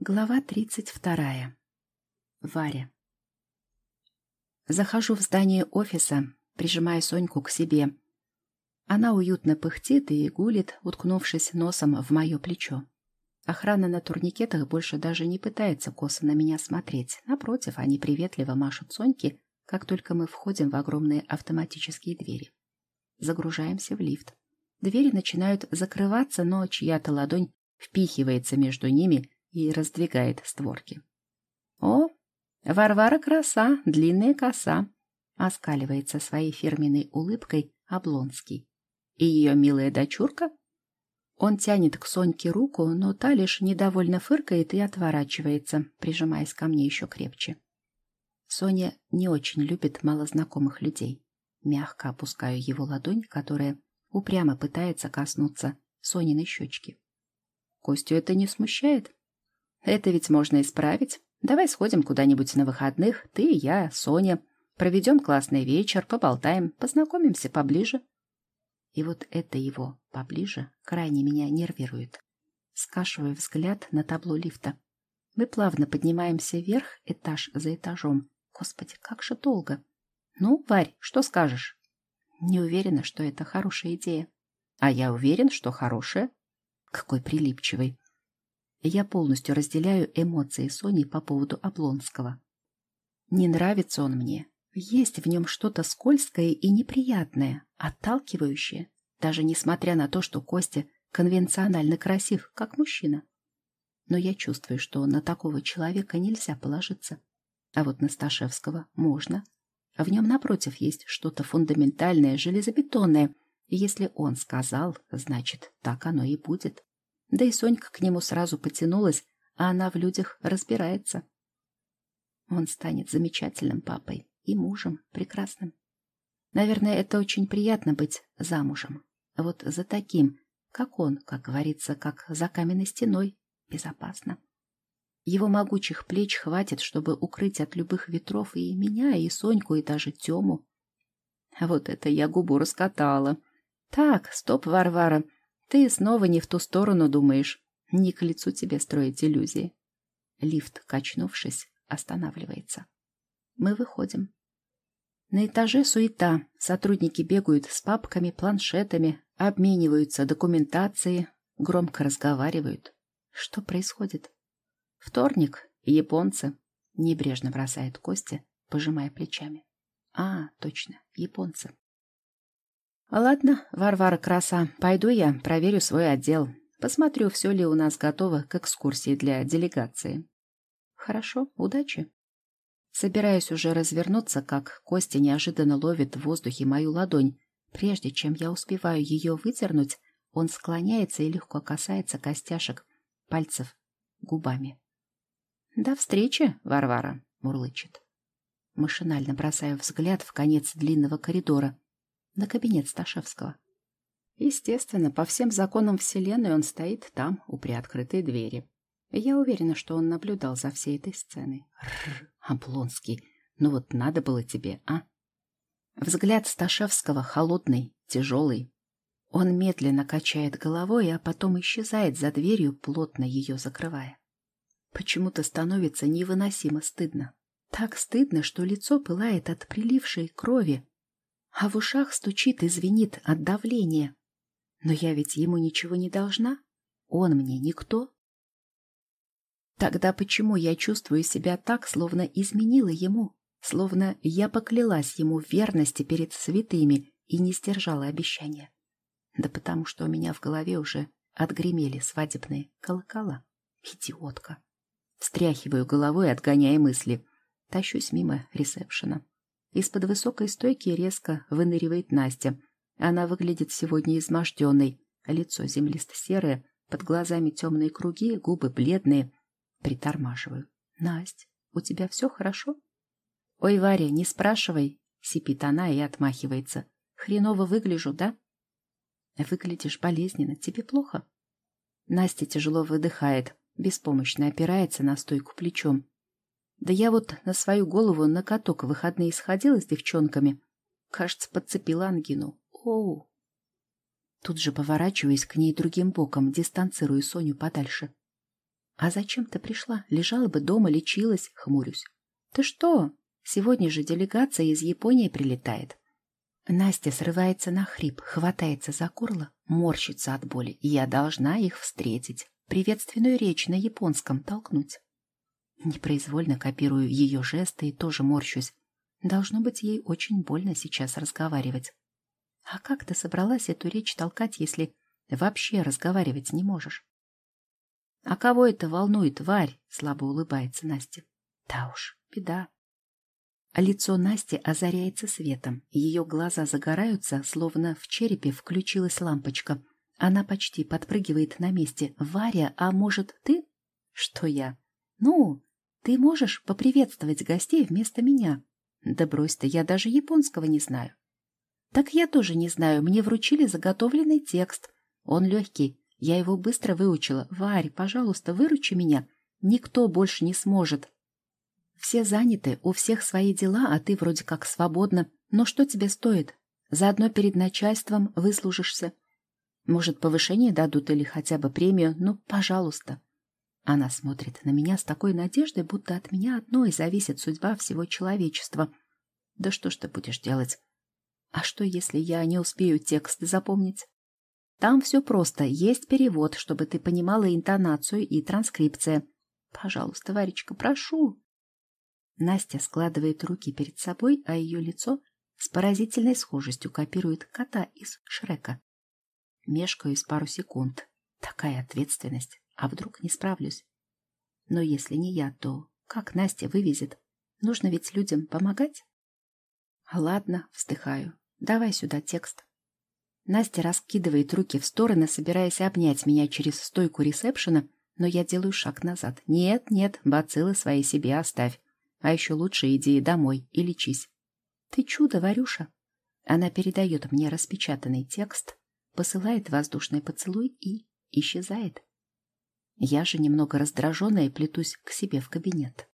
Глава тридцать вторая. Варя. Захожу в здание офиса, прижимая Соньку к себе. Она уютно пыхтит и гулит, уткнувшись носом в мое плечо. Охрана на турникетах больше даже не пытается косо на меня смотреть. Напротив, они приветливо машут Соньке, как только мы входим в огромные автоматические двери. Загружаемся в лифт. Двери начинают закрываться, но чья-то ладонь впихивается между ними и раздвигает створки. «О, Варвара краса, длинная коса!» — оскаливается своей фирменной улыбкой Облонский. «И ее милая дочурка?» Он тянет к Соньке руку, но та лишь недовольно фыркает и отворачивается, прижимаясь ко мне еще крепче. Соня не очень любит малознакомых людей. Мягко опускаю его ладонь, которая упрямо пытается коснуться Сониной щечки. Костю это не смущает. Это ведь можно исправить. Давай сходим куда-нибудь на выходных, ты, я, Соня. Проведем классный вечер, поболтаем, познакомимся поближе. И вот это его поближе крайне меня нервирует. Скашиваю взгляд на табло лифта. Мы плавно поднимаемся вверх, этаж за этажом. Господи, как же долго. Ну, Варь, что скажешь? Не уверена, что это хорошая идея. А я уверен, что хорошая. Какой прилипчивый. Я полностью разделяю эмоции Сони по поводу Облонского. Не нравится он мне. Есть в нем что-то скользкое и неприятное, отталкивающее, даже несмотря на то, что Костя конвенционально красив, как мужчина. Но я чувствую, что на такого человека нельзя положиться. А вот на Сташевского можно. А в нем, напротив, есть что-то фундаментальное, железобетонное. Если он сказал, значит, так оно и будет. Да и Сонька к нему сразу потянулась, а она в людях разбирается. Он станет замечательным папой и мужем прекрасным. Наверное, это очень приятно быть замужем. Вот за таким, как он, как говорится, как за каменной стеной, безопасно. Его могучих плеч хватит, чтобы укрыть от любых ветров и меня, и Соньку, и даже Тему. Вот это я губу раскатала. Так, стоп, Варвара, ты снова не в ту сторону думаешь. Не к лицу тебе строить иллюзии. Лифт, качнувшись, останавливается. Мы выходим. На этаже суета. Сотрудники бегают с папками, планшетами, обмениваются документацией, громко разговаривают. Что происходит? Вторник. Японцы. Небрежно бросает Костя, пожимая плечами. А, точно, японцы. Ладно, Варвара краса, пойду я проверю свой отдел. Посмотрю, все ли у нас готово к экскурсии для делегации. Хорошо, удачи. Собираюсь уже развернуться, как Костя неожиданно ловит в воздухе мою ладонь. Прежде чем я успеваю ее выдернуть, он склоняется и легко касается костяшек пальцев губами. «До встречи, Варвара!» — мурлычет. Машинально бросаю взгляд в конец длинного коридора на кабинет Сташевского. Естественно, по всем законам Вселенной он стоит там, у приоткрытой двери. Я уверена, что он наблюдал за всей этой сценой. Рррр, Облонский, ну вот надо было тебе, а? Взгляд Сташевского холодный, тяжелый. Он медленно качает головой, а потом исчезает за дверью, плотно ее закрывая. Почему-то становится невыносимо стыдно. Так стыдно, что лицо пылает от прилившей крови, а в ушах стучит и звенит от давления. Но я ведь ему ничего не должна. Он мне никто. Тогда почему я чувствую себя так, словно изменила ему, словно я поклялась ему в верности перед святыми и не сдержала обещания? Да потому что у меня в голове уже отгремели свадебные колокола. Идиотка. Встряхиваю головой, отгоняя мысли. Тащусь мимо ресепшена. Из-под высокой стойки резко выныривает Настя. Она выглядит сегодня изможденной. Лицо землисто-серое, под глазами темные круги, губы бледные. Притормаживаю. «Насть, у тебя все хорошо?» «Ой, Варя, не спрашивай!» — сипит она и отмахивается. «Хреново выгляжу, да?» «Выглядишь болезненно. Тебе плохо?» Настя тяжело выдыхает, беспомощно опирается на стойку плечом. Да я вот на свою голову на каток в выходные сходила с девчонками. Кажется, подцепила ангину. Оу. Тут же поворачиваясь к ней другим боком, дистанцирую Соню подальше. А зачем ты пришла? Лежала бы дома, лечилась, хмурюсь. Ты что? Сегодня же делегация из Японии прилетает. Настя срывается на хрип, хватается за горло, морщится от боли. Я должна их встретить. Приветственную речь на японском толкнуть. Непроизвольно копирую ее жесты и тоже морщусь. Должно быть, ей очень больно сейчас разговаривать. А как ты собралась эту речь толкать, если вообще разговаривать не можешь? А кого это волнует, Варь? Слабо улыбается Настя. Да уж, беда. Лицо Насти озаряется светом. Ее глаза загораются, словно в черепе включилась лампочка. Она почти подпрыгивает на месте. «Варя, а может, ты?» «Что я?» «Ну, ты можешь поприветствовать гостей вместо меня?» «Да брось ты, я даже японского не знаю». «Так я тоже не знаю. Мне вручили заготовленный текст. Он легкий. Я его быстро выучила. Варь, пожалуйста, выручи меня. Никто больше не сможет. Все заняты, у всех свои дела, а ты вроде как свободна. Но что тебе стоит? Заодно перед начальством выслужишься. Может, повышение дадут или хотя бы премию? Ну, пожалуйста. Она смотрит на меня с такой надеждой, будто от меня одной зависит судьба всего человечества. Да что ж ты будешь делать? А что, если я не успею текст запомнить? Там все просто. Есть перевод, чтобы ты понимала интонацию и транскрипция. Пожалуйста, Варечка, прошу. Настя складывает руки перед собой, а ее лицо с поразительной схожестью копирует кота из Шрека. Мешкаюсь пару секунд. Такая ответственность. А вдруг не справлюсь? Но если не я, то как Настя вывезет? Нужно ведь людям помогать? Ладно, вздыхаю. Давай сюда текст. Настя раскидывает руки в стороны, собираясь обнять меня через стойку ресепшена, но я делаю шаг назад. Нет, нет, бациллы свои себе оставь. А еще лучше иди домой и лечись. Ты чудо, Варюша. Она передает мне распечатанный текст, посылает воздушный поцелуй и исчезает. Я же немного раздраженная плетусь к себе в кабинет.